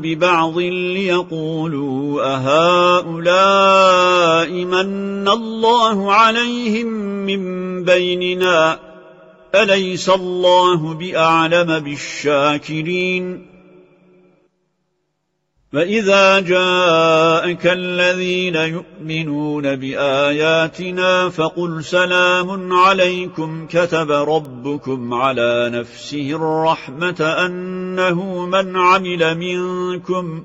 ببعض ليقولوا أهؤلاء من الله عليهم من بيننا؟ أليس الله بأعلم بالشاكرين؟ فإذا جاءك الذين يؤمنون بآياتنا فقل سلام عليكم كتب ربكم على نفسه الرحمة أنه من عمل منكم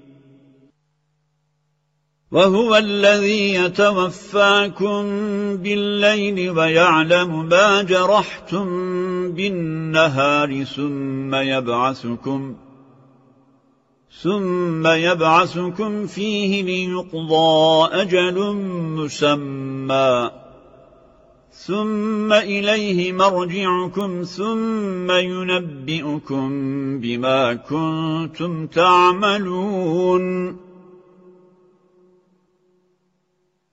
وهو الذي يتوفاكم بالليل ويعلم ما جرحتم بالنهار ثم يبعثكم ثم يبعثكم فيه ليقضى أجل مسمى ثم إليه مرجعكم ثم ينبئكم بما كنتم تعملون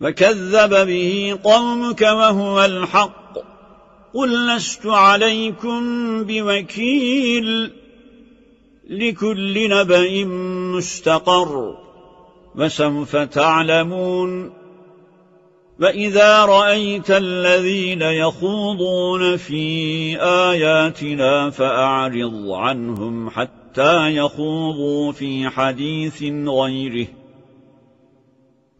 فكذب به قومك وهو الحق. قل لست عليكم بوكيل لكل نبأ مستقر وسوف تعلمون. فإذا رأيت الذين يخوضون في آياتنا فأعرض عنهم حتى يخوضوا في حديث غيره.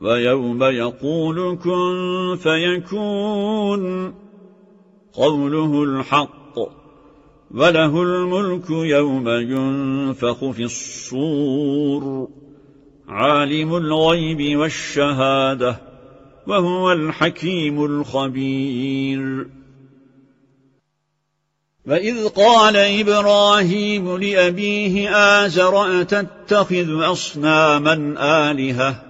ويوم يقول كن فيكون قوله الحق وله الملك يوم ينفخ في الصور عالم الغيب والشهادة وهو الحكيم الخبير. وإذ قال إبراهيم لأبيه آزر أتتخذ أصناما آلهةً؟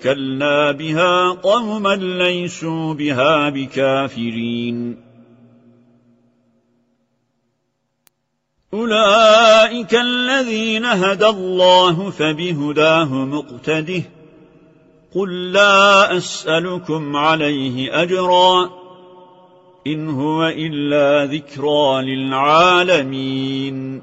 وكلنا بها قوما ليسوا بها بكافرين أولئك الذين هدى الله فبهداه مقتده قل لا أسألكم عليه أجرا إن هو إلا ذكرى للعالمين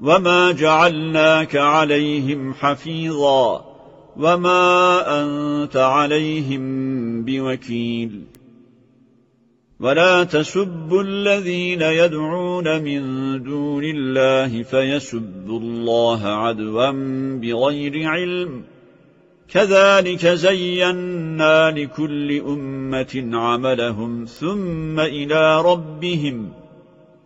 وما جعلناك عليهم حفيظا وما أنت عليهم بوكيل ولا تسبوا الذين يدعون من دون الله فيسبوا الله عدوا بغير علم كذلك زينا لكل أمة عملهم ثم إلى ربهم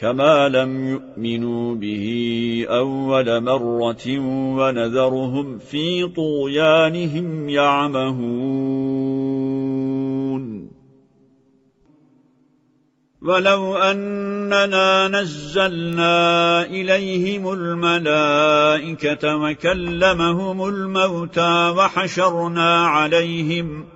كما لم يؤمنوا به أول مرة ونذرهم في طغيانهم يعمهون ولو أننا نزلنا إليهم الملائكة وكلمهم الموتى وحشرنا عليهم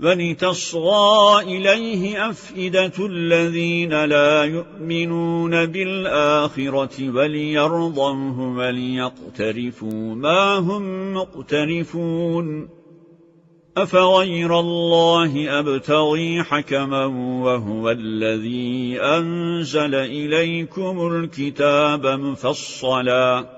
ولتصغى إليه أفئدة الذين لا يؤمنون بالآخرة وليرضوه وليقترفوا ما هم مقترفون أفغير الله أبتغي حكما وهو الذي أنزل إليكم الكتاب مفصلاً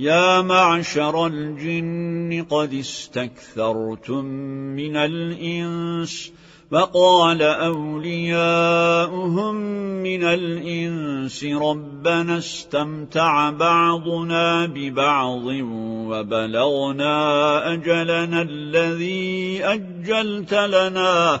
يا معشر الجن قد استكثرتم من الإنس فقال أولياؤهم من الإنس ربنا استمتع بعضنا ببعض وبلغنا أجلنا الذي أجلت لنا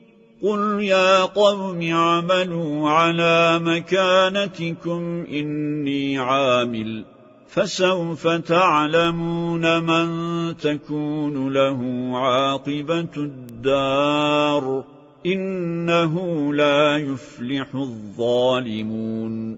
قل يا قوم عملوا على مكانتكم إني عامل فسوف تعلمون من تكون له عاقبة الدار إنه لا يفلح الظالمون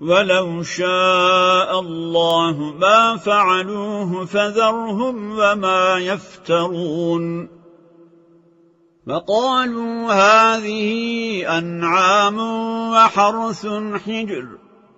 ولو شاء الله ما فعلوه فذرهم وما يفترون. وقالوا هذه أنعام وحرث حجر.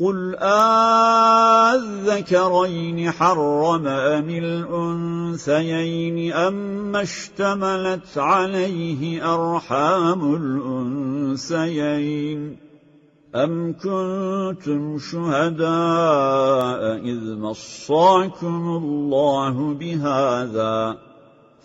قل آذكرين حرم أم الأنثيين أم اشتملت عليه أرحام الأنثيين أم كنتم شهداء إذ مصاكم الله بهذا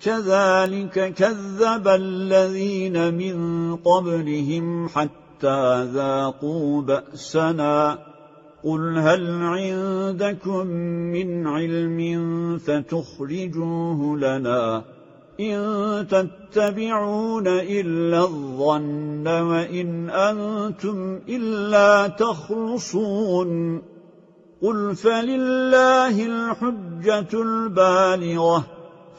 كذلك كذب الذين من قبلهم حتى ذاقوا بأسنا. قل هل عندكم من علم فتخرجوه لنا إن تتبعون إلا الظن وإن أنتم إلا تخلصون. قل فلله الحجة البالغة